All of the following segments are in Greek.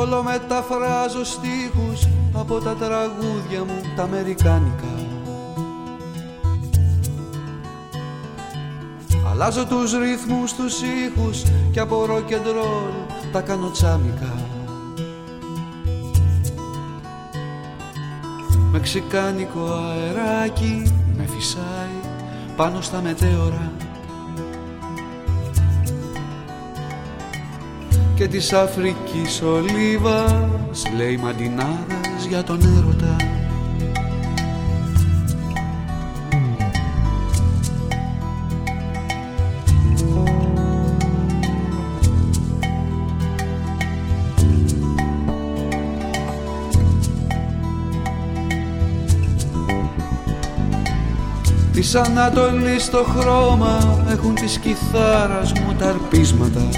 Όλο μεταφράζω στίχους από τα τραγούδια μου τα αμερικάνικα. Αλλάζω τους ρυθμούς, τους ήχους και από rock and roll τα κάνω τσάμικα. Μεξικάνικο αεράκι με φυσάει πάνω στα μετέωρα και της Αφρικής ολίβας λέει μαντινάδας για τον έρωτα. Της Ανατολής το χρώμα έχουν της κιθάρας μου τα αρπίσματα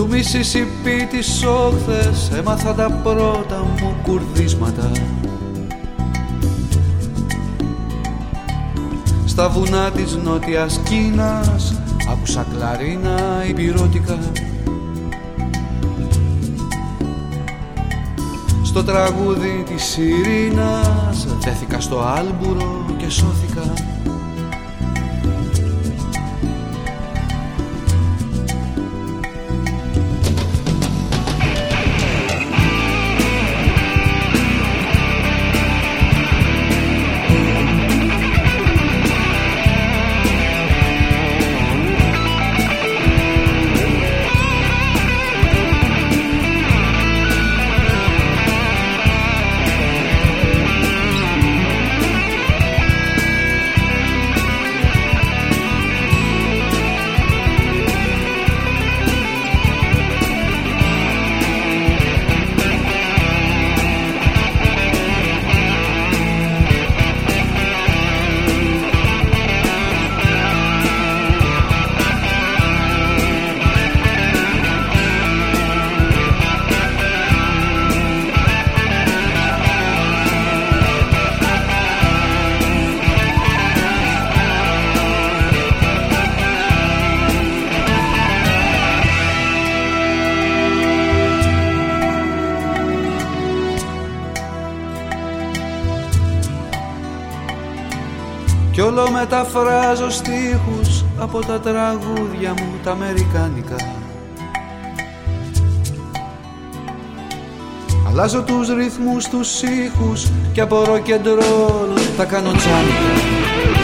Του Μισισιπί τις όχθες έμαθα τα πρώτα μου κουρδίσματα. Στα βουνά της νότιας Κίνας άκουσα κλαρίνα υπηρώtica Στο τραγούδι της Ειρήνας δέθηκα στο άλμπουρο και σώθηκα όλο μεταφράζω στίχους από τα τραγούδια μου τα αμερικάνικα. Αλλάζω τους ρυθμούς, τους ήχους και από rock and roll τα κάνω τσάνικα